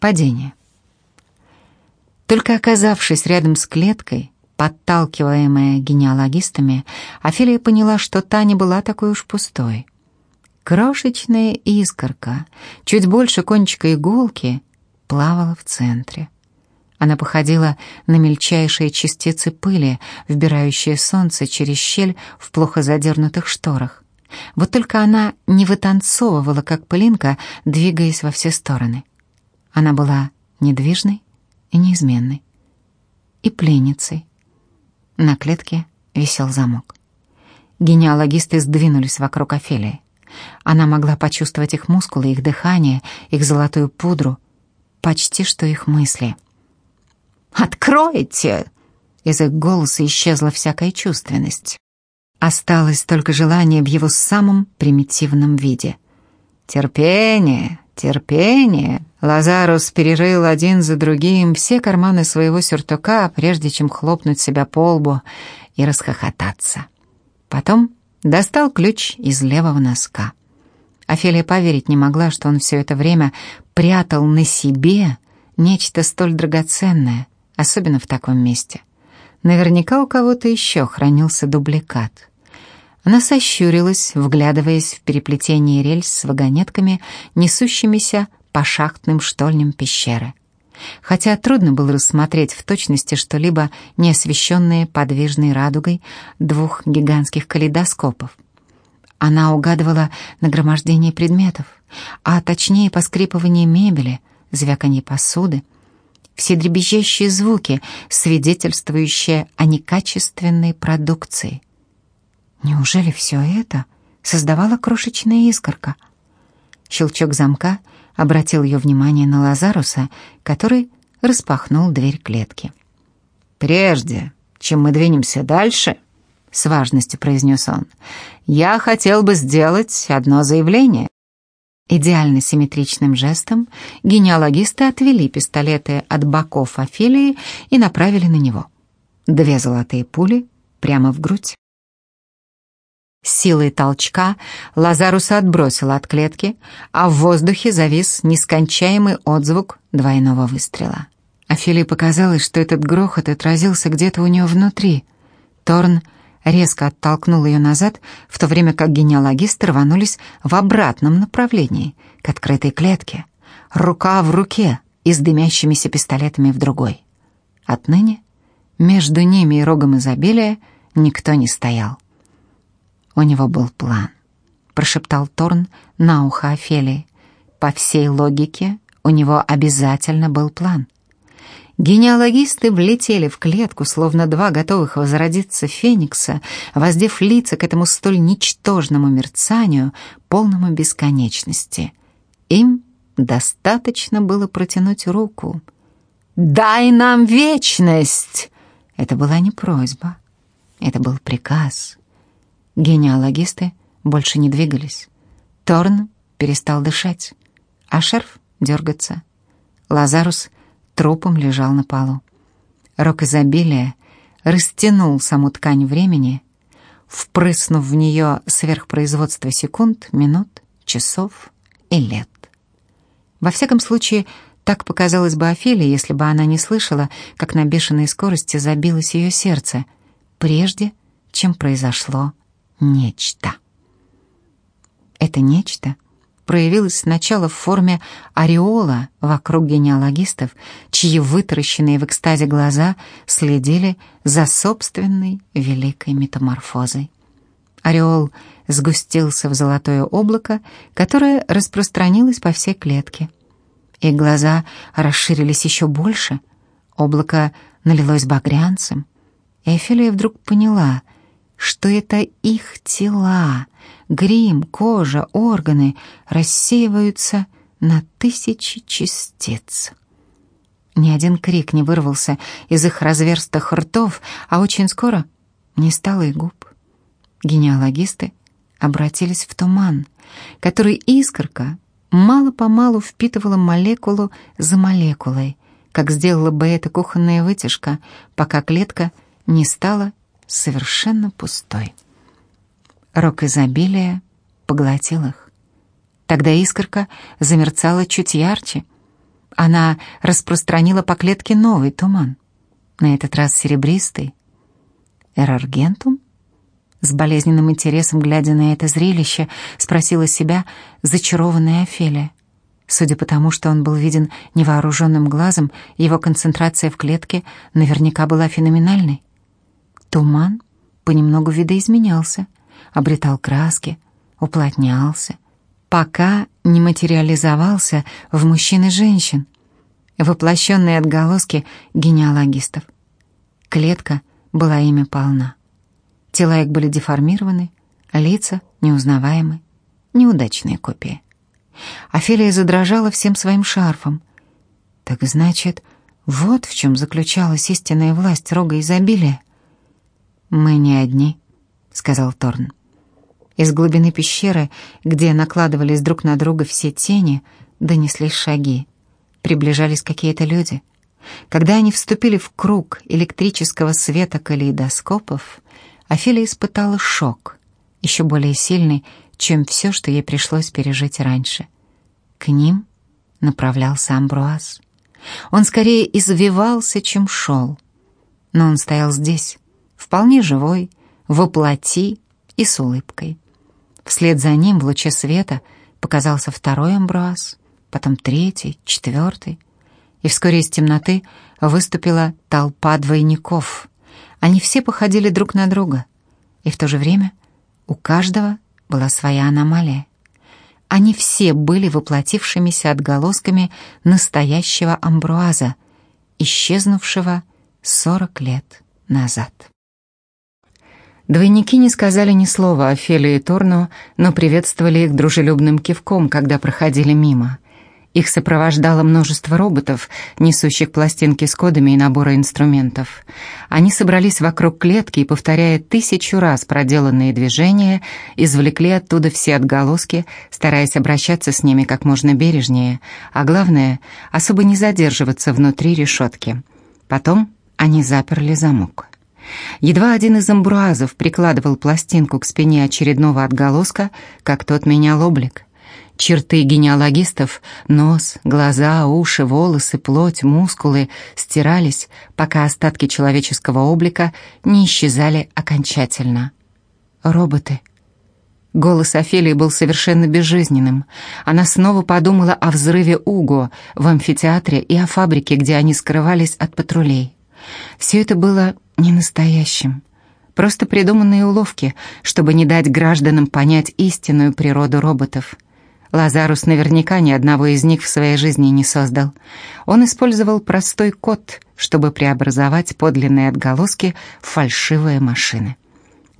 Падение. Только оказавшись рядом с клеткой, подталкиваемая генеалогистами, Офелия поняла, что та не была такой уж пустой. Крошечная искорка, чуть больше кончика иголки, плавала в центре. Она походила на мельчайшие частицы пыли, вбирающие солнце через щель в плохо задернутых шторах. Вот только она не вытанцовывала, как пылинка, двигаясь во все стороны. Она была недвижной и неизменной. И пленницей. На клетке висел замок. Генеалогисты сдвинулись вокруг Офелии. Она могла почувствовать их мускулы, их дыхание, их золотую пудру, почти что их мысли — «Откройте!» Из их голоса исчезла всякая чувственность. Осталось только желание в его самом примитивном виде. «Терпение, терпение!» Лазарус перерыл один за другим все карманы своего сюртука, прежде чем хлопнуть себя по лбу и расхохотаться. Потом достал ключ из левого носка. Офелия поверить не могла, что он все это время прятал на себе нечто столь драгоценное, особенно в таком месте. Наверняка у кого-то еще хранился дубликат. Она сощурилась, вглядываясь в переплетение рельс с вагонетками, несущимися по шахтным штольням пещеры. Хотя трудно было рассмотреть в точности что-либо, не освещенное подвижной радугой двух гигантских калейдоскопов. Она угадывала нагромождение предметов, а точнее поскрипывание мебели, звяканье посуды, все дребезжащие звуки, свидетельствующие о некачественной продукции. Неужели все это создавала крошечная искорка? Щелчок замка обратил ее внимание на Лазаруса, который распахнул дверь клетки. «Прежде, чем мы двинемся дальше», — с важностью произнес он, — «я хотел бы сделать одно заявление». Идеально симметричным жестом генеалогисты отвели пистолеты от боков Офелии и направили на него. Две золотые пули прямо в грудь. Силой толчка Лазаруса отбросила от клетки, а в воздухе завис нескончаемый отзвук двойного выстрела. Офелии показалось, что этот грохот отразился где-то у нее внутри. Торн резко оттолкнул ее назад, в то время как генеалогисты рванулись в обратном направлении, к открытой клетке, рука в руке и с дымящимися пистолетами в другой. Отныне между ними и рогом изобилия никто не стоял. У него был план, прошептал Торн на ухо Офелии. По всей логике у него обязательно был план — Генеалогисты влетели в клетку, словно два готовых возродиться феникса, воздев лица к этому столь ничтожному мерцанию, полному бесконечности. Им достаточно было протянуть руку. «Дай нам вечность!» Это была не просьба, это был приказ. Генеалогисты больше не двигались. Торн перестал дышать, а шерф дергаться. Лазарус трупом лежал на полу. Рок изобилия растянул саму ткань времени, впрыснув в нее сверхпроизводство секунд, минут, часов и лет. Во всяком случае, так показалось бы Офелии, если бы она не слышала, как на бешеной скорости забилось ее сердце, прежде чем произошло нечто. Это нечто — проявилась сначала в форме ореола вокруг генеалогистов, чьи вытаращенные в экстазе глаза следили за собственной великой метаморфозой. Ореол сгустился в золотое облако, которое распространилось по всей клетке. И глаза расширились еще больше, облако налилось багрянцем, и Эфелия вдруг поняла, что это их тела, грим, кожа, органы рассеиваются на тысячи частиц. Ни один крик не вырвался из их разверстых ртов, а очень скоро не стало и губ. Генеалогисты обратились в туман, который искорка мало-помалу впитывала молекулу за молекулой, как сделала бы эта кухонная вытяжка, пока клетка не стала совершенно пустой. Рок изобилия поглотил их. Тогда искорка замерцала чуть ярче. она распространила по клетке новый туман, на этот раз серебристый. Эраргентум? С болезненным интересом, глядя на это зрелище, спросила себя зачарованная Офелия. Судя по тому, что он был виден невооруженным глазом, его концентрация в клетке наверняка была феноменальной. Туман понемногу видоизменялся, обретал краски, уплотнялся, пока не материализовался в мужчин и женщин, воплощенные отголоски генеалогистов. Клетка была ими полна. Тела их были деформированы, лица неузнаваемы, неудачные копии. Офелия задрожала всем своим шарфом. Так значит, вот в чем заключалась истинная власть рога изобилия. «Мы не одни», — сказал Торн. Из глубины пещеры, где накладывались друг на друга все тени, донеслись шаги. Приближались какие-то люди. Когда они вступили в круг электрического света калейдоскопов, Офелия испытала шок, еще более сильный, чем все, что ей пришлось пережить раньше. К ним направлялся Амбруаз. Он скорее извивался, чем шел. Но он стоял здесь, вполне живой, воплоти и с улыбкой. Вслед за ним в луче света показался второй Амбруаз, потом третий, четвертый. И вскоре из темноты выступила толпа двойников. Они все походили друг на друга. И в то же время у каждого была своя аномалия. Они все были воплотившимися отголосками настоящего амбруаза, исчезнувшего сорок лет назад. Двойники не сказали ни слова о Феле и Торну, но приветствовали их дружелюбным кивком, когда проходили мимо — их сопровождало множество роботов, несущих пластинки с кодами и наборы инструментов. Они собрались вокруг клетки и, повторяя тысячу раз проделанные движения, извлекли оттуда все отголоски, стараясь обращаться с ними как можно бережнее, а главное, особо не задерживаться внутри решетки. Потом они заперли замок. Едва один из амбруазов прикладывал пластинку к спине очередного отголоска, как тот менял облик — Черты генеалогистов — нос, глаза, уши, волосы, плоть, мускулы — стирались, пока остатки человеческого облика не исчезали окончательно. Роботы. Голос Офелии был совершенно безжизненным. Она снова подумала о взрыве Уго в амфитеатре и о фабрике, где они скрывались от патрулей. Все это было не настоящим. Просто придуманные уловки, чтобы не дать гражданам понять истинную природу роботов — Лазарус наверняка ни одного из них в своей жизни не создал. Он использовал простой код, чтобы преобразовать подлинные отголоски в фальшивые машины.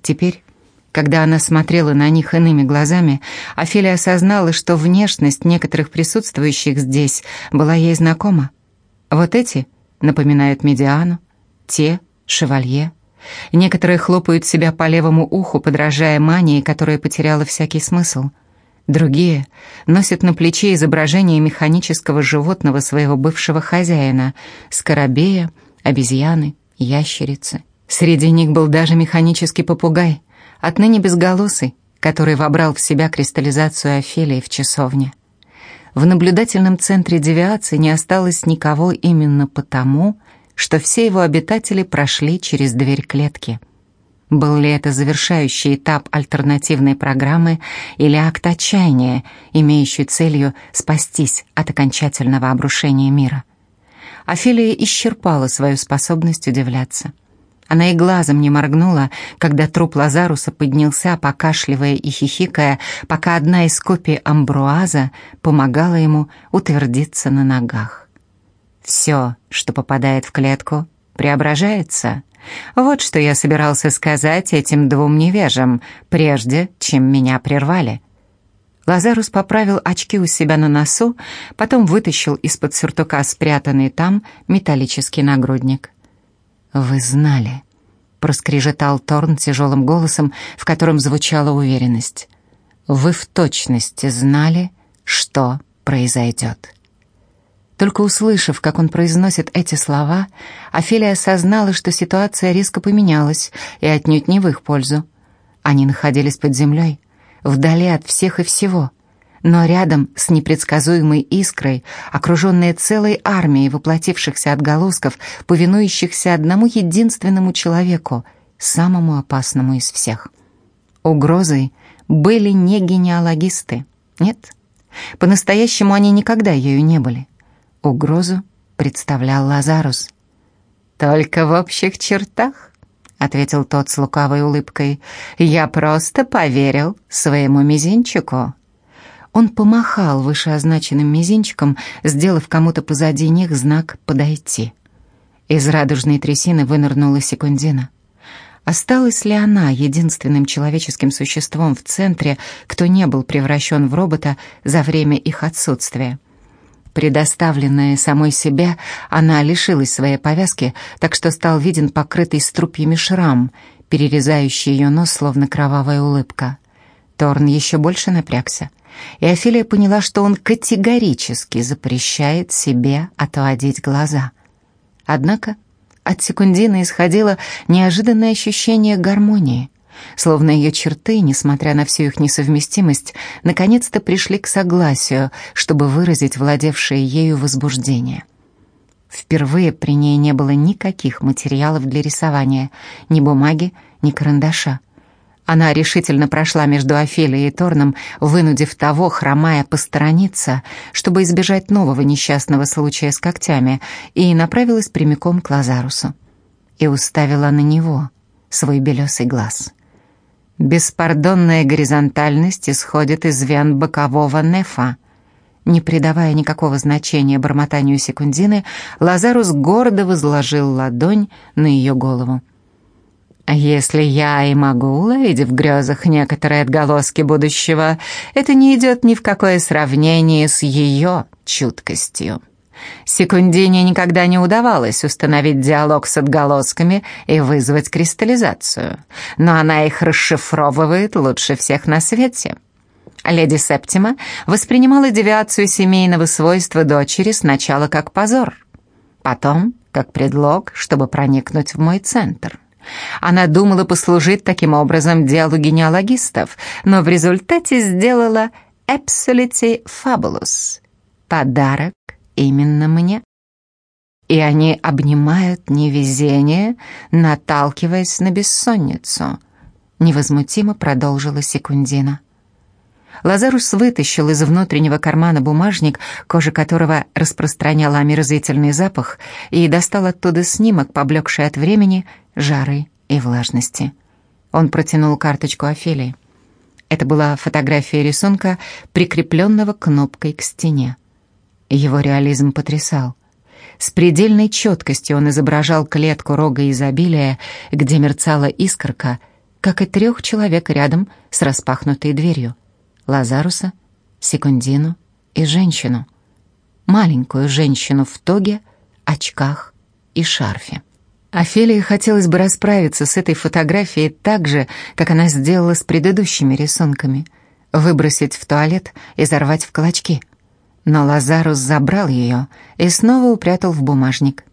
Теперь, когда она смотрела на них иными глазами, Офелия осознала, что внешность некоторых присутствующих здесь была ей знакома. Вот эти напоминают медиану, те — шевалье. Некоторые хлопают себя по левому уху, подражая мании, которая потеряла всякий смысл — Другие носят на плече изображение механического животного своего бывшего хозяина, скоробея, обезьяны, ящерицы. Среди них был даже механический попугай, отныне безголосый, который вобрал в себя кристаллизацию Офелии в часовне. В наблюдательном центре девиации не осталось никого именно потому, что все его обитатели прошли через дверь клетки — был ли это завершающий этап альтернативной программы или акт отчаяния, имеющий целью спастись от окончательного обрушения мира? Офелия исчерпала свою способность удивляться. Она и глазом не моргнула, когда труп Лазаруса поднялся, покашливая и хихикая, пока одна из копий Амбруаза помогала ему утвердиться на ногах. «Все, что попадает в клетку, преображается», вот что я собирался сказать этим двум невежам, прежде чем меня прервали. Лазарус поправил очки у себя на носу, потом вытащил из-под сюртука спрятанный там металлический нагрудник. «Вы знали», — проскрежетал Торн тяжелым голосом, в котором звучала уверенность. «Вы в точности знали, что произойдет». Только услышав, как он произносит эти слова, Офелия осознала, что ситуация резко поменялась и отнюдь не в их пользу. Они находились под землей, вдали от всех и всего. но рядом с непредсказуемой искрой, окруженная целой армией воплотившихся отголосков, повинующихся одному единственному человеку, самому опасному из всех. Угрозой были не генеалогисты. Нет, по-настоящему они никогда ею не были. Угрозу представлял Лазарус. «Только в общих чертах», — ответил тот с лукавой улыбкой. «Я просто поверил своему мизинчику». Он помахал вышеозначенным мизинчиком, сделав кому-то позади них знак «подойти». Из радужной трясины вынырнула секундина. Осталась ли она единственным человеческим существом в центре, кто не был превращен в робота за время их отсутствия? Предоставленная самой себе, она лишилась своей повязки, так что стал виден покрытый струпьями шрам, перерезающий ее нос, словно кровавая улыбка. Торн еще больше напрягся и Офелия поняла, что он категорически запрещает себе отводить глаза. Однако от секундины исходило неожиданное ощущение гармонии, словно ее черты, несмотря на всю их несовместимость, наконец-то пришли к согласию, чтобы выразить владевшее ею возбуждение. Впервые при ней не было никаких материалов для рисования, ни бумаги, ни карандаша. Она решительно прошла между Офелией и Торном, вынудив того, хромая, посторониться, чтобы избежать нового несчастного случая с когтями, и направилась прямиком к Лазарусу. И уставила на него свой белесый глаз. Беспардонная горизонтальность исходит из вен бокового нефа. Не придавая никакого значения бормотанию секундины, Лазарус гордо возложил ладонь на ее голову. Если я и могу уловить в грезах некоторые отголоски будущего, это не идет ни в какое сравнение с ее чуткостью. Секундине никогда не удавалось установить диалог с отголосками и вызвать кристаллизацию, но она их расшифровывает лучше всех на свете. Леди Септима воспринимала девиацию семейного свойства дочери сначала как позор, потом как предлог, чтобы проникнуть в мой центр. Она думала послужить таким образом делу генеалогистов, но в результате сделала «absolutely fabulous» — подарок именно мне. И они обнимают невезение, наталкиваясь на бессонницу. Невозмутимо продолжила Секундина. Лазарус вытащил из внутреннего кармана бумажник, кожа которого распространяла омерзительный запах, и достал оттуда снимок, поблекший от времени, жары и влажности. Он протянул карточку Офелии. Это была фотография рисунка, прикрепленного кнопкой к стене. Его реализм потрясал. С предельной четкостью он изображал клетку рога изобилия, где мерцала искорка, как и трех человек рядом с распахнутой дверью. Лазаруса, Секундину и женщину. Маленькую женщину в тоге, очках и шарфе. Офелии хотелось бы расправиться с этой фотографией так же, как она сделала с предыдущими рисунками, выбросить в туалет и взорвать в клочки. Но Лазарус забрал ее и снова упрятал в бумажник.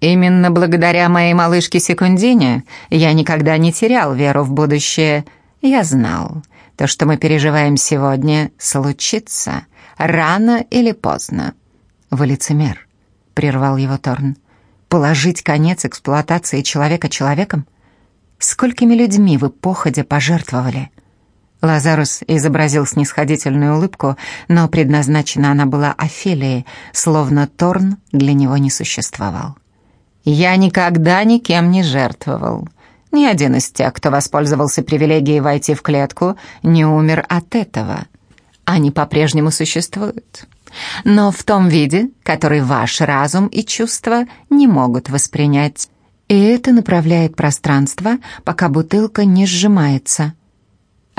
«Именно благодаря моей малышке Секундине я никогда не терял веру в будущее. Я знал, то, что мы переживаем сегодня, случится рано или поздно». «Вы лицемер», — прервал его Торн. Положить конец эксплуатации человека человеком? Сколькими людьми вы походя пожертвовали? Лазарус изобразил снисходительную улыбку, но предназначена она была Офелии, словно Торн для него не существовал. «Я никогда никем не жертвовал. Ни один из тех, кто воспользовался привилегией войти в клетку, не умер от этого. Они по-прежнему существуют но в том виде, который ваш разум и чувства не могут воспринять. И это направляет пространство, пока бутылка не сжимается.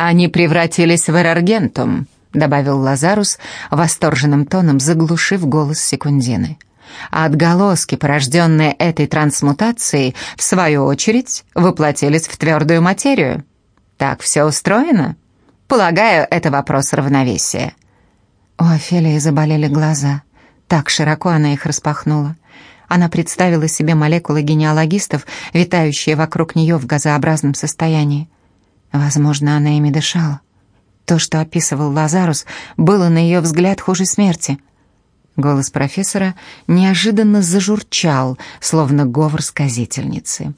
«Они превратились в эраргентум», — добавил Лазарус восторженным тоном, заглушив голос секундины. А отголоски, порожденные этой трансмутацией, в свою очередь, воплотились в твердую материю. Так все устроено? Полагаю, это вопрос равновесия. У Офелии заболели глаза. Так широко она их распахнула. Она представила себе молекулы генеалогистов, витающие вокруг нее в газообразном состоянии. Возможно, она ими дышала. То, что описывал Лазарус, было, на ее взгляд, хуже смерти. Голос профессора неожиданно зажурчал, словно говор сказительницы.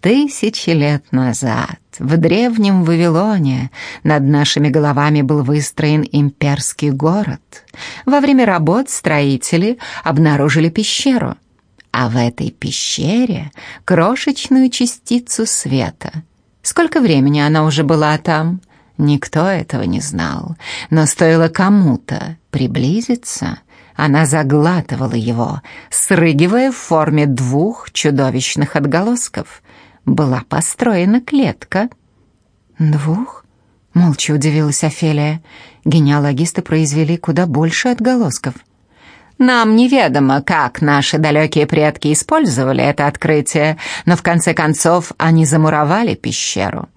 Тысячи лет назад в древнем Вавилоне над нашими головами был выстроен имперский город. Во время работ строители обнаружили пещеру, а в этой пещере крошечную частицу света. Сколько времени она уже была там? Никто этого не знал, но стоило кому-то приблизиться, она заглатывала его, срыгивая в форме двух чудовищных отголосков — была построена клетка. «Двух?» — молча удивилась Офелия. Генеалогисты произвели куда больше отголосков. Нам неведомо, как наши далекие предки использовали это открытие, но в конце концов они замуровали пещеру.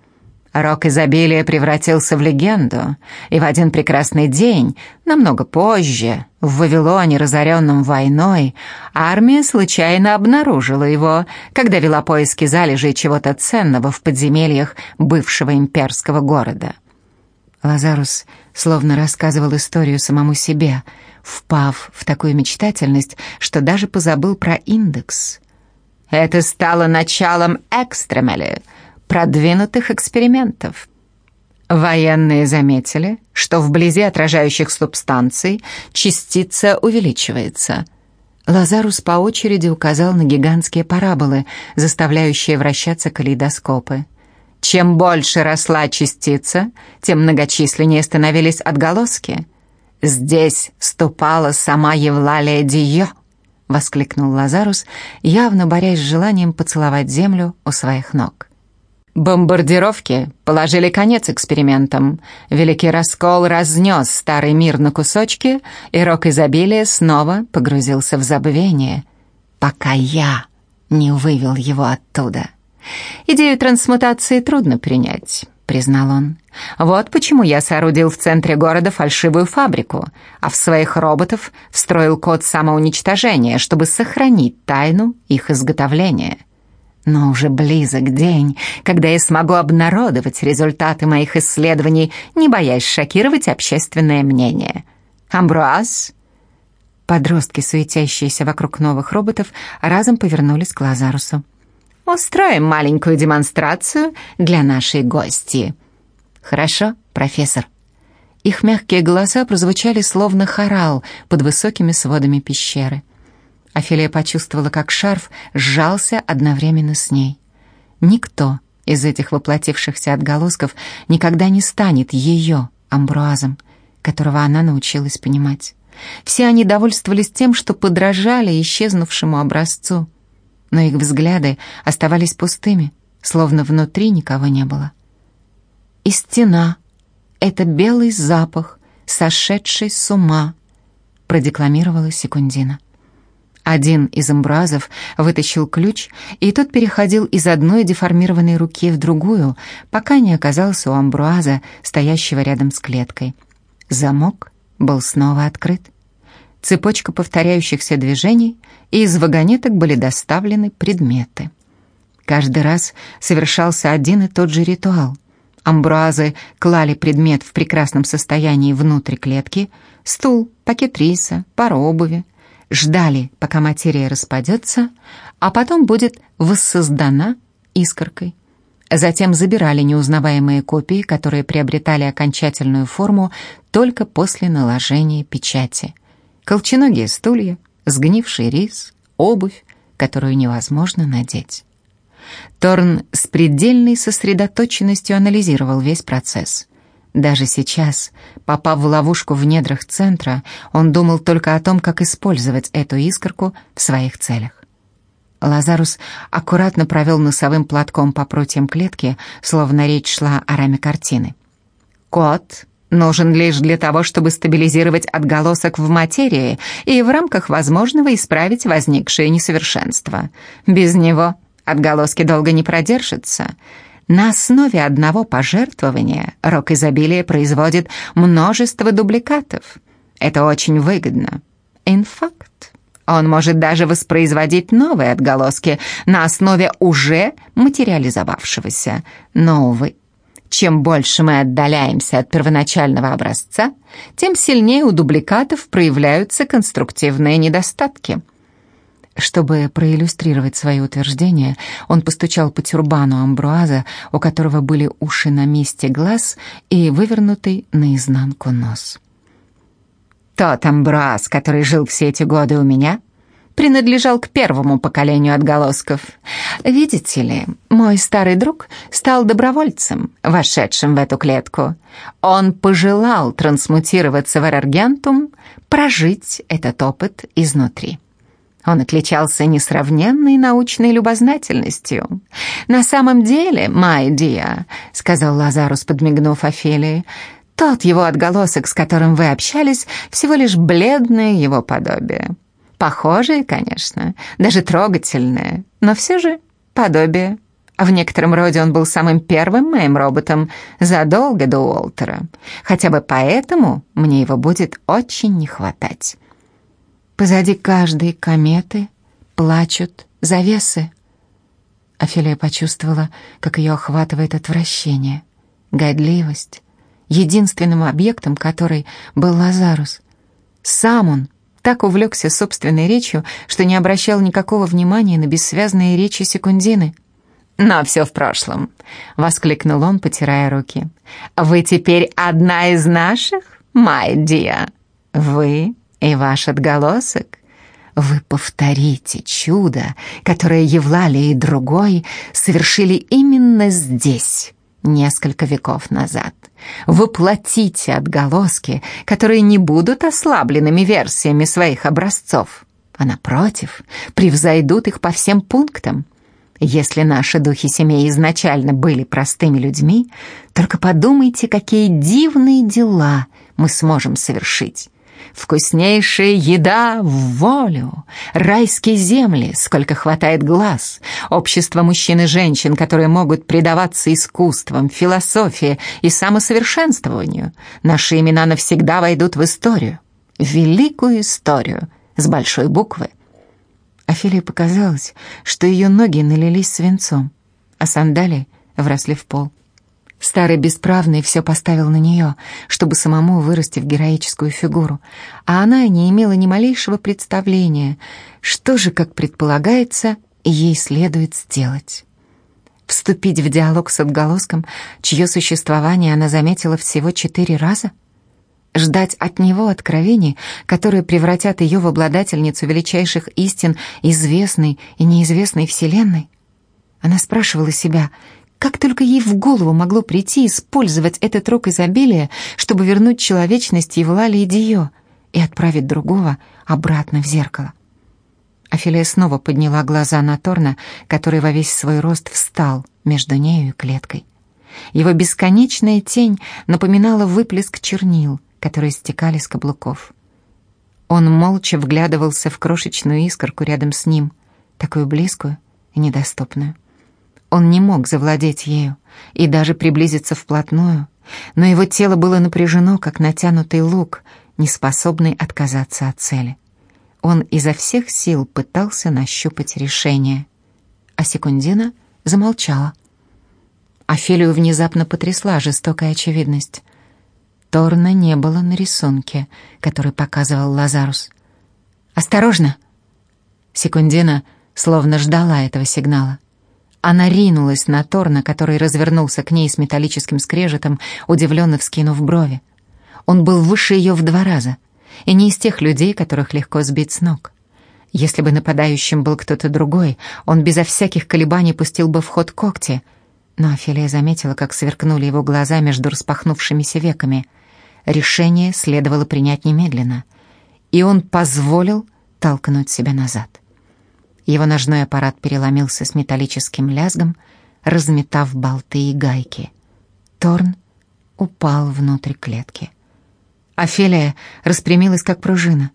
Рок изобилия превратился в легенду, и в один прекрасный день, намного позже, в Вавилоне, разоренном войной, армия случайно обнаружила его, когда вела поиски залежей чего-то ценного в подземельях бывшего имперского города. Лазарус словно рассказывал историю самому себе, впав в такую мечтательность, что даже позабыл про индекс. «Это стало началом экстремали», продвинутых экспериментов. Военные заметили, что вблизи отражающих субстанций частица увеличивается. Лазарус по очереди указал на гигантские параболы, заставляющие вращаться калейдоскопы. Чем больше росла частица, тем многочисленнее становились отголоски. «Здесь ступала сама Евлалия Дио!» — воскликнул Лазарус, явно борясь с желанием поцеловать землю у своих ног. Бомбардировки положили конец экспериментам. Великий раскол разнес старый мир на кусочки, и рок изобилия снова погрузился в забвение, пока я не вывел его оттуда. Идею трансмутации трудно принять, признал он. Вот почему я соорудил в центре города фальшивую фабрику, а в своих роботов встроил код самоуничтожения, чтобы сохранить тайну их изготовления. Но уже близок день, когда я смогу обнародовать результаты моих исследований, не боясь шокировать общественное мнение. Амбруаз? Подростки, суетящиеся вокруг новых роботов, разом повернулись к Лазарусу. «Устроим маленькую демонстрацию для нашей гости». «Хорошо, профессор». Их мягкие голоса прозвучали словно хорал под высокими сводами пещеры. Офелия почувствовала, как шарф сжался одновременно с ней. Никто из этих воплотившихся отголосков никогда не станет ее амбруазом, которого она научилась понимать. Все они довольствовались тем, что подражали исчезнувшему образцу, но их взгляды оставались пустыми, словно внутри никого не было. И стена — это белый запах, сошедший с ума, продекламировала Секундина. Один из амбразов вытащил ключ, и тот переходил из одной деформированной руки в другую, пока не оказался у амбруаза, стоящего рядом с клеткой. Замок был снова открыт. Цепочка повторяющихся движений, и из вагонеток были доставлены предметы. Каждый раз совершался один и тот же ритуал. Амбруазы клали предмет в прекрасном состоянии внутрь клетки, стул, пакет риса, пару обуви, ждали, пока материя распадется, а потом будет воссоздана искоркой. Затем забирали неузнаваемые копии, которые приобретали окончательную форму только после наложения печати. Колченогие стулья, сгнивший рис, обувь, которую невозможно надеть. Торн с предельной сосредоточенностью анализировал весь процесс. Даже сейчас, попав в ловушку в недрах центра, он думал только о том, как использовать эту искорку в своих целях. Лазарус аккуратно провел носовым платком по прутьям клетки, словно речь шла о раме картины. «Код нужен лишь для того, чтобы стабилизировать отголосок в материи и в рамках возможного исправить возникшее несовершенство. Без него отголоски долго не продержатся». На основе одного пожертвования рок изобилия производит множество дубликатов. Это очень выгодно. Инфакт. Он может даже воспроизводить новые отголоски на основе уже материализовавшегося. Но, увы, Чем больше мы отдаляемся от первоначального образца, тем сильнее у дубликатов проявляются конструктивные недостатки. Чтобы проиллюстрировать свои утверждения, он постучал по тюрбану амбруаза, у которого были уши на месте глаз и вывернутый наизнанку нос. «Тот амбруаз, который жил все эти годы у меня, принадлежал к первому поколению отголосков. Видите ли, мой старый друг стал добровольцем, вошедшим в эту клетку. Он пожелал трансмутироваться в эраргентум, прожить этот опыт изнутри. Он отличался несравненной научной любознательностью. «На самом деле, Майдия», — сказал Лазарус, подмигнув Офелии, «тот его отголосок, с которым вы общались, всего лишь бледное его подобие». Похожие, конечно, даже трогательные, но все же подобие. В некотором роде он был самым первым моим роботом задолго до Уолтера. Хотя бы поэтому мне его будет очень не хватать. Позади каждой кометы плачут завесы. Офелия почувствовала, как ее охватывает отвращение, годливость, единственным объектом которой был Лазарус. Сам он так увлекся собственной речью, что не обращал никакого внимания на бессвязные речи секундины. «Но все в прошлом», — воскликнул он, потирая руки. «Вы теперь одна из наших, Майдия? Вы и ваш отголосок? Вы повторите чудо, которое Евлалия и другой совершили именно здесь, несколько веков назад. Воплотите отголоски, которые не будут ослабленными версиями своих образцов, а напротив, превзойдут их по всем пунктам. Если наши духи семей изначально были простыми людьми, только подумайте, какие дивные дела мы сможем совершить. Вкуснейшая еда в волю, райские земли, сколько хватает глаз, общество мужчин и женщин, которые могут предаваться искусствам, философии и самосовершенствованию. Наши имена навсегда войдут в историю, в великую историю, с большой буквы. Офелии показалось, что ее ноги налились свинцом, а сандалии вросли в пол. Старый бесправный все поставил на нее, чтобы самому вырасти в героическую фигуру, а она не имела ни малейшего представления, что же, как предполагается, ей следует сделать. Вступить в диалог с отголоском, чье существование она заметила всего четыре раза? Ждать от него откровений, которые превратят ее в обладательницу величайших истин известной и неизвестной Вселенной? Она спрашивала себя — как только ей в голову могло прийти использовать этот рок изобилия, чтобы вернуть человечность Евлалии Дио и отправить другого обратно в зеркало. Афилия снова подняла глаза на Торна, который во весь свой рост встал между нею и клеткой. Его бесконечная тень напоминала выплеск чернил, которые стекали с каблуков. Он молча вглядывался в крошечную искорку рядом с ним, такую близкую и недоступную. Он не мог завладеть ею и даже приблизиться вплотную, но его тело было напряжено, как натянутый лук, не способный отказаться от цели. Он изо всех сил пытался нащупать решение, а Секундина замолчала. Офелию внезапно потрясла жестокая очевидность. Торна не было на рисунке, который показывал Лазарус. «Осторожно!» Секундина словно ждала этого сигнала. Она ринулась на Торна, который развернулся к ней с металлическим скрежетом, удивленно вскинув брови. Он был выше ее в два раза, и не из тех людей, которых легко сбить с ног. Если бы нападающим был кто-то другой, он безо всяких колебаний пустил бы в ход когти. Но Офелия заметила, как сверкнули его глаза между распахнувшимися веками. Решение следовало принять немедленно, и он позволил толкнуть себя назад. Его ножной аппарат переломился с металлическим лязгом, разметав болты и гайки. Торн упал внутрь клетки. Офелия распрямилась, как пружина.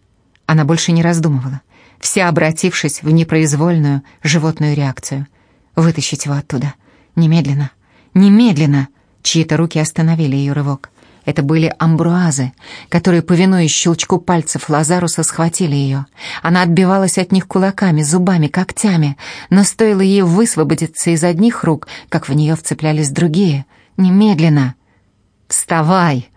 Она больше не раздумывала, вся обратившись в непроизвольную животную реакцию. «Вытащить его оттуда! Немедленно! Немедленно!» Чьи-то руки остановили ее рывок. Это были амбруазы, которые, повинуясь щелчку пальцев Лазаруса, схватили ее. Она отбивалась от них кулаками, зубами, когтями, но стоило ей высвободиться из одних рук, как в нее вцеплялись другие, Немедленно! Вставай!»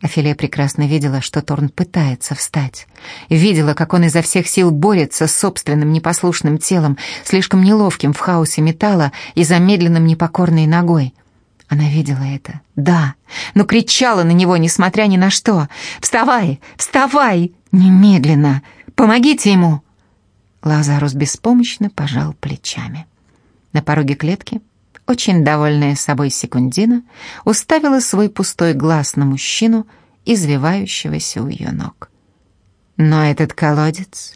Офелия прекрасно видела, что Торн пытается встать. Видела, как он изо всех сил борется с собственным непослушным телом, слишком неловким в хаосе металла и замедленным непокорной ногой. Она видела это, да, но кричала на него, несмотря ни на что. «Вставай! Вставай! Немедленно! Помогите ему!» Лазарус беспомощно пожал плечами. На пороге клетки очень довольная собой Секундина, уставила свой пустой глаз на мужчину, извивающегося у ее ног. Но этот колодец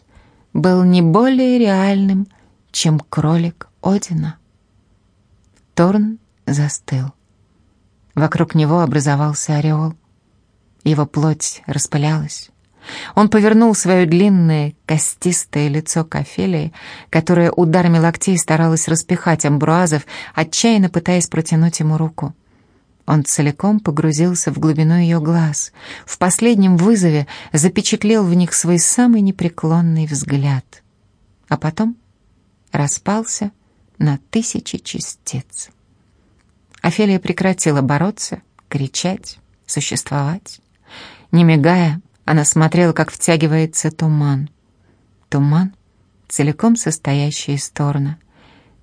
был не более реальным, чем кролик Одина. Торн застыл. Вокруг него образовался ореол. Его плоть распылялась. Он повернул свое длинное, костистое лицо к Офелии, которая ударами локтей старалась распихать амбруазов, отчаянно пытаясь протянуть ему руку. Он целиком погрузился в глубину ее глаз, в последнем вызове запечатлел в них свой самый непреклонный взгляд, а потом распался на тысячи частиц. Офелия прекратила бороться, кричать, существовать. Не мигая, она смотрела, как втягивается туман. Туман, целиком состоящий из торна,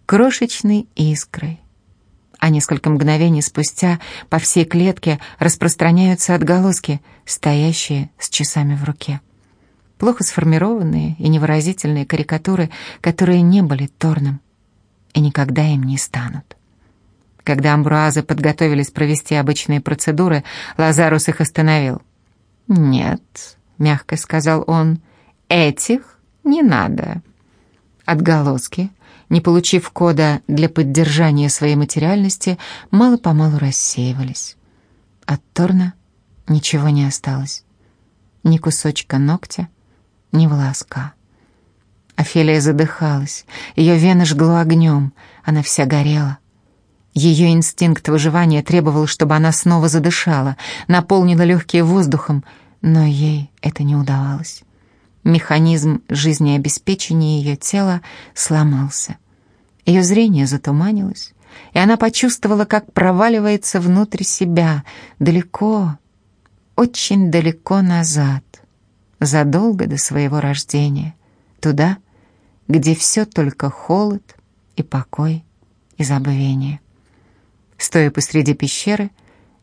крошечной искрой. А несколько мгновений спустя по всей клетке распространяются отголоски, стоящие с часами в руке. Плохо сформированные и невыразительные карикатуры, которые не были торном и никогда им не станут. Когда амбруазы подготовились провести обычные процедуры, Лазарус их остановил — «Нет», — мягко сказал он, — «этих не надо». Отголоски, не получив кода для поддержания своей материальности, мало-помалу рассеивались. От Торна ничего не осталось. Ни кусочка ногтя, ни волоска. Офелия задыхалась, ее вены жгло огнем, она вся горела. Ее инстинкт выживания требовал, чтобы она снова задышала, наполнила легкие воздухом, но ей это не удавалось. Механизм жизнеобеспечения ее тела сломался. Ее зрение затуманилось, и она почувствовала, как проваливается внутрь себя, далеко, очень далеко назад, задолго до своего рождения, туда, где все только холод и покой и забвение. Стоя посреди пещеры,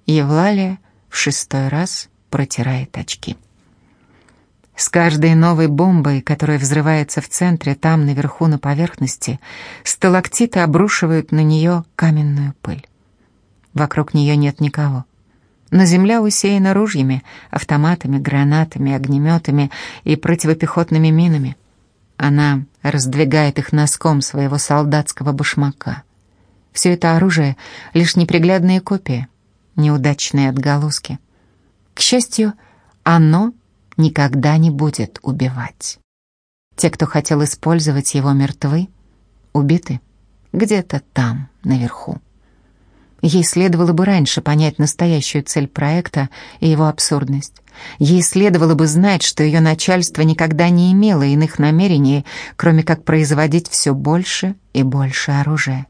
Евлалия в шестой раз протирает очки. С каждой новой бомбой, которая взрывается в центре, там, наверху, на поверхности, сталактиты обрушивают на нее каменную пыль. Вокруг нее нет никого. Но земля усеяна ружьями, автоматами, гранатами, огнеметами и противопехотными минами. Она раздвигает их носком своего солдатского башмака. Все это оружие — лишь неприглядные копии, неудачные отголоски. К счастью, оно никогда не будет убивать. Те, кто хотел использовать его, мертвы, убиты где-то там, наверху. Ей следовало бы раньше понять настоящую цель проекта и его абсурдность. Ей следовало бы знать, что ее начальство никогда не имело иных намерений, кроме как производить все больше и больше оружия.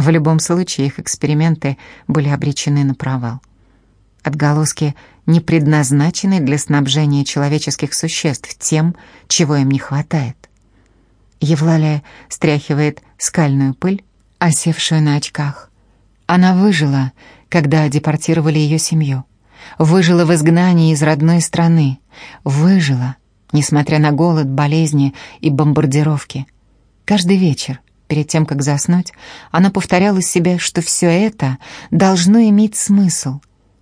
В любом случае их эксперименты были обречены на провал. Отголоски не предназначены для снабжения человеческих существ тем, чего им не хватает. Евлалия стряхивает скальную пыль, осевшую на очках. Она выжила, когда депортировали ее семью. Выжила в изгнании из родной страны. Выжила, несмотря на голод, болезни и бомбардировки. Каждый вечер, Перед тем, как заснуть, она повторяла себе, что все это должно иметь смысл,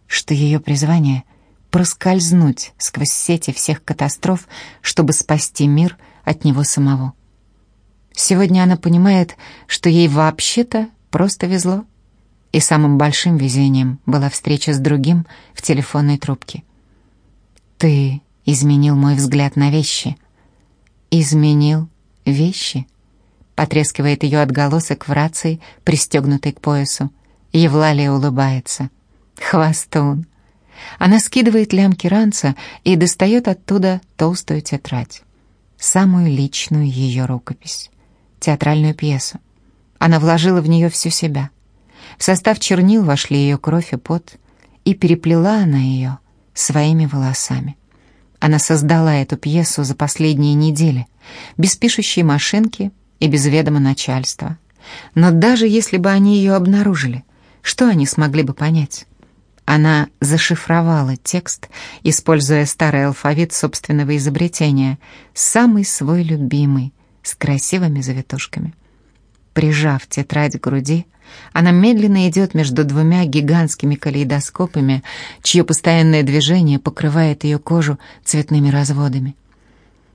что ее призвание — проскользнуть сквозь сети всех катастроф, чтобы спасти мир от него самого. Сегодня она понимает, что ей вообще-то просто везло. И самым большим везением была встреча с другим в телефонной трубке. «Ты изменил мой взгляд на вещи». «Изменил вещи?» Потрескивает ее отголосок в рации, пристегнутой к поясу. Евлалия улыбается. Хвостун. Она скидывает лямки ранца и достает оттуда толстую тетрадь. Самую личную ее рукопись. Театральную пьесу. Она вложила в нее всю себя. В состав чернил вошли ее кровь и пот, и переплела она ее своими волосами. Она создала эту пьесу за последние недели, без пишущей машинки и без ведома начальства. Но даже если бы они ее обнаружили, что они смогли бы понять? Она зашифровала текст, используя старый алфавит собственного изобретения, самый свой любимый, с красивыми завитушками. Прижав тетрадь к груди, она медленно идет между двумя гигантскими калейдоскопами, чье постоянное движение покрывает ее кожу цветными разводами.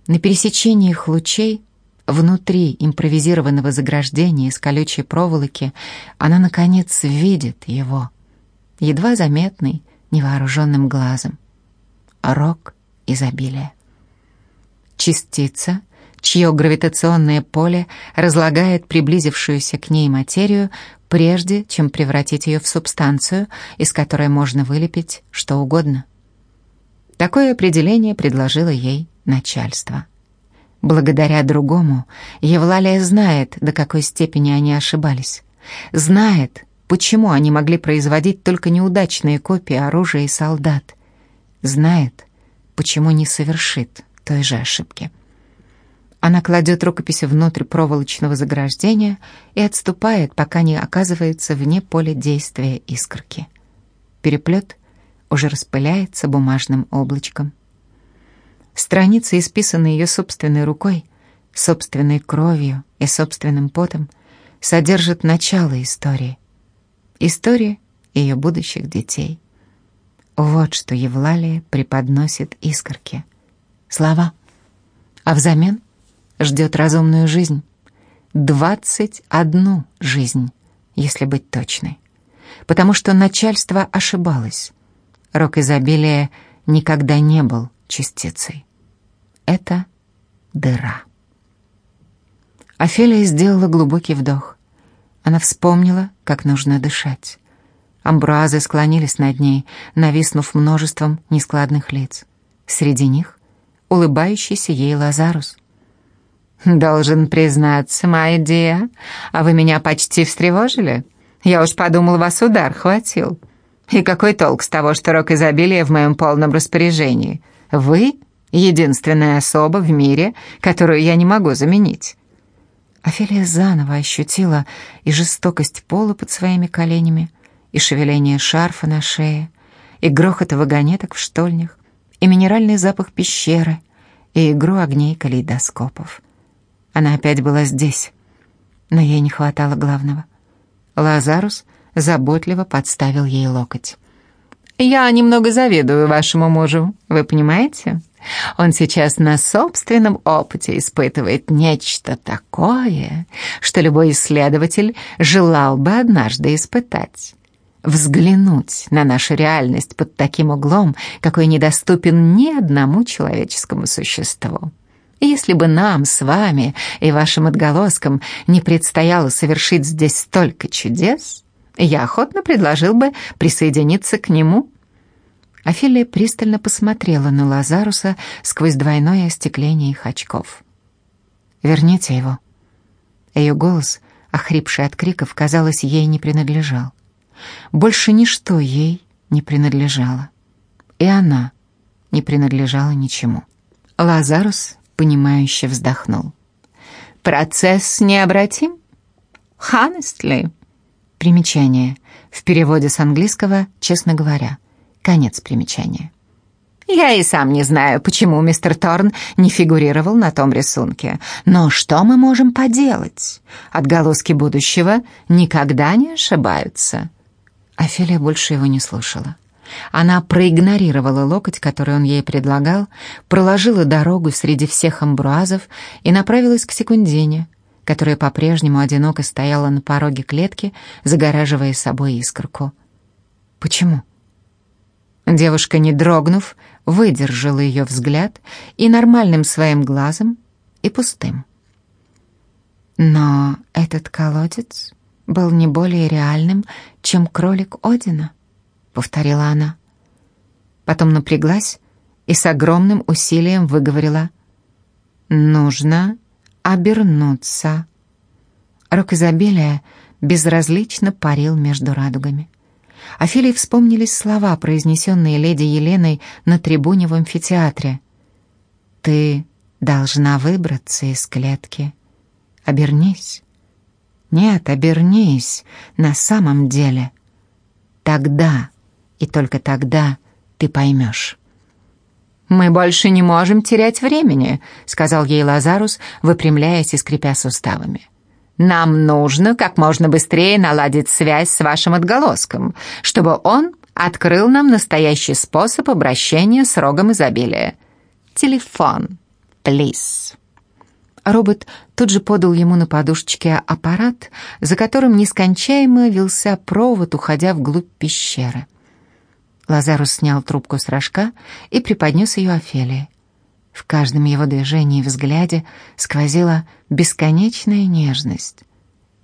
На пересечении их лучей, внутри импровизированного заграждения из колючей проволоки, она, наконец, видит его, едва заметный невооруженным глазом. Рок изобилия. Частица — чье гравитационное поле разлагает приблизившуюся к ней материю, прежде чем превратить ее в субстанцию, из которой можно вылепить что угодно. Такое определение предложило ей начальство. Благодаря другому Евлалия знает, до какой степени они ошибались. Знает, почему они могли производить только неудачные копии оружия и солдат. Знает, почему не совершит той же ошибки. Она кладет рукописи внутрь проволочного заграждения и отступает, пока не оказывается вне поля действия искорки. Переплет уже распыляется бумажным облачком. Страницы, исписанные ее собственной рукой, собственной кровью и собственным потом, содержат начало истории. История ее будущих детей. Вот что Евлалия преподносит искорке. Слова. А взамен — ждет разумную жизнь. Двадцать одну жизнь, если быть точной. Потому что начальство ошибалось. Рок изобилия никогда не был частицей. Это дыра. Офелия сделала глубокий вдох. Она вспомнила, как нужно дышать. Амбруазы склонились над ней, нависнув множеством нескладных лиц. Среди них улыбающийся ей Лазарус. «Должен признаться, моя Диа, а вы меня почти встревожили. Я уж подумал, вас удар хватил. И какой толк с того, что рок изобилия в моем полном распоряжении? Вы — единственная особа в мире, которую я не могу заменить». Офелия заново ощутила и жестокость пола под своими коленями, и шевеление шарфа на шее, и грохот вагонеток в штольнях, и минеральный запах пещеры, и игру огней калейдоскопов. Она опять была здесь, но ей не хватало главного. Лазарус заботливо подставил ей локоть. «Я немного завидую вашему мужу, вы понимаете? Он сейчас на собственном опыте испытывает нечто такое, что любой исследователь желал бы однажды испытать. Взглянуть на нашу реальность под таким углом, какой недоступен ни одному человеческому существу. Если бы нам с вами и вашим отголоском не предстояло совершить здесь столько чудес, я охотно предложил бы присоединиться к нему». Офелия пристально посмотрела на Лазаруса сквозь двойное остекление их очков. «Верните его». Ее голос, охрипший от криков, казалось, ей не принадлежал. Больше ничто ей не принадлежало. И она не принадлежала ничему. Лазарус понимающе вздохнул. «Процесс необратим? Honestly?» Примечание. В переводе с английского «честно говоря». Конец примечания. Я и сам не знаю, почему мистер Торн не фигурировал на том рисунке. Но что мы можем поделать? Отголоски будущего никогда не ошибаются. Офелия больше его не слушала. Она проигнорировала локоть, который он ей предлагал, проложила дорогу среди всех амбруазов и направилась к секундине, которая по-прежнему одиноко стояла на пороге клетки, загораживая собой искорку. Почему? Девушка, не дрогнув, выдержала ее взгляд и нормальным своим глазом, и пустым. Но этот колодец был не более реальным, чем кролик Одина —— повторила она. Потом напряглась и с огромным усилием выговорила. «Нужно обернуться». Рок изобилия безразлично парил между радугами. Офелии вспомнились слова, произнесенные леди Еленой на трибуне в амфитеатре. «Ты должна выбраться из клетки. Обернись. Нет, обернись на самом деле. Тогда и только тогда ты поймешь». «Мы больше не можем терять времени», — сказал ей Лазарус, выпрямляясь и скрипя суставами. «Нам нужно как можно быстрее наладить связь с вашим отголоском, чтобы он открыл нам настоящий способ обращения с рогом изобилия. Телефон, плиз». Робот тут же подал ему на подушечке аппарат, за которым нескончаемо вился провод, уходя вглубь пещеры. Лазарус снял трубку с рожка и преподнес ее Офелии. В каждом его движении и взгляде сквозила бесконечная нежность.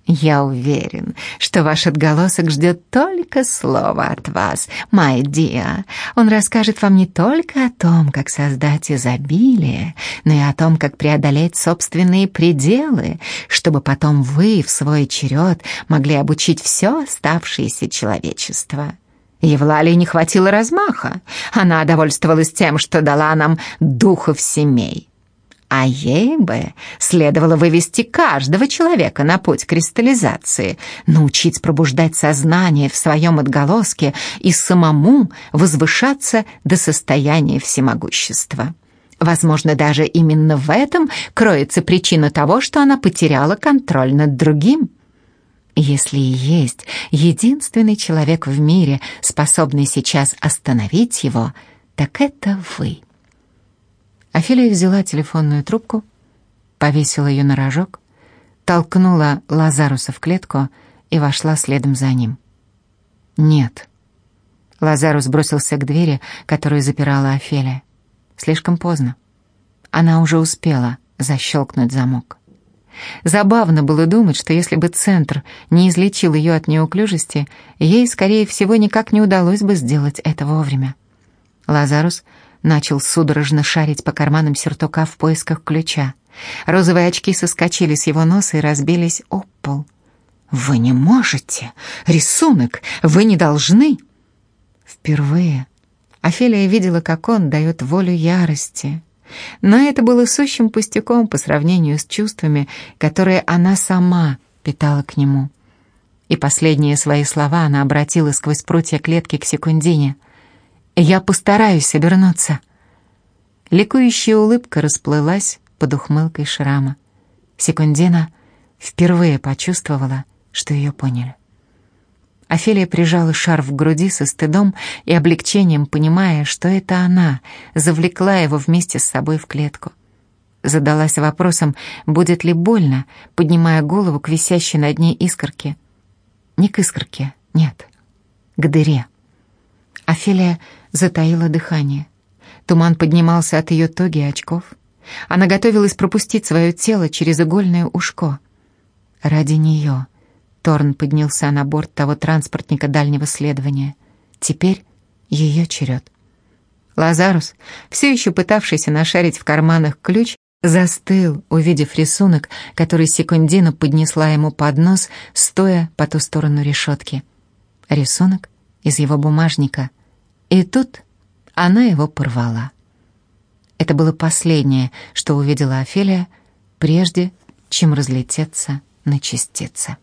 «Я уверен, что ваш отголосок ждет только слова от вас, my dear. Он расскажет вам не только о том, как создать изобилие, но и о том, как преодолеть собственные пределы, чтобы потом вы в свой черед могли обучить все оставшееся человечество». Евлалии не хватило размаха. Она довольствовалась тем, что дала нам духов семей. А ей бы следовало вывести каждого человека на путь кристаллизации, научить пробуждать сознание в своем отголоске и самому возвышаться до состояния всемогущества. Возможно, даже именно в этом кроется причина того, что она потеряла контроль над другим. Если и есть единственный человек в мире, способный сейчас остановить его, так это вы. Офелия взяла телефонную трубку, повесила ее на рожок, толкнула Лазаруса в клетку и вошла следом за ним. «Нет». Лазарус бросился к двери, которую запирала Офелия. Слишком поздно. Она уже успела защелкнуть замок. Забавно было думать, что если бы центр не излечил ее от неуклюжести, ей, скорее всего, никак не удалось бы сделать это вовремя. Лазарус начал судорожно шарить по карманам сюртука в поисках ключа. Розовые очки соскочили с его носа и разбились об пол. «Вы не можете! Рисунок! Вы не должны!» Впервые Офелия видела, как он дает волю ярости, но это было сущим пустяком по сравнению с чувствами, которые она сама питала к нему. И последние свои слова она обратила сквозь прутья клетки к Секундине. «Я постараюсь обернуться». Ликующая улыбка расплылась под ухмылкой шрама. Секундина впервые почувствовала, что ее поняли. Офелия прижала шарф к груди со стыдом и облегчением, понимая, что это она завлекла его вместе с собой в клетку. Задалась вопросом, будет ли больно, поднимая голову к висящей над ней искорке. Не к искорке, нет, к дыре. Офелия затаила дыхание. Туман поднимался от ее тоги и очков. Она готовилась пропустить свое тело через игольное ушко. Ради нее — Торн поднялся на борт того транспортника дальнего следования. Теперь ее черед. Лазарус, все еще пытавшийся нашарить в карманах ключ, застыл, увидев рисунок, который Секундина поднесла ему под нос, стоя по ту сторону решетки. Рисунок из его бумажника. И тут она его порвала. Это было последнее, что увидела Офелия, прежде чем разлететься на частицы.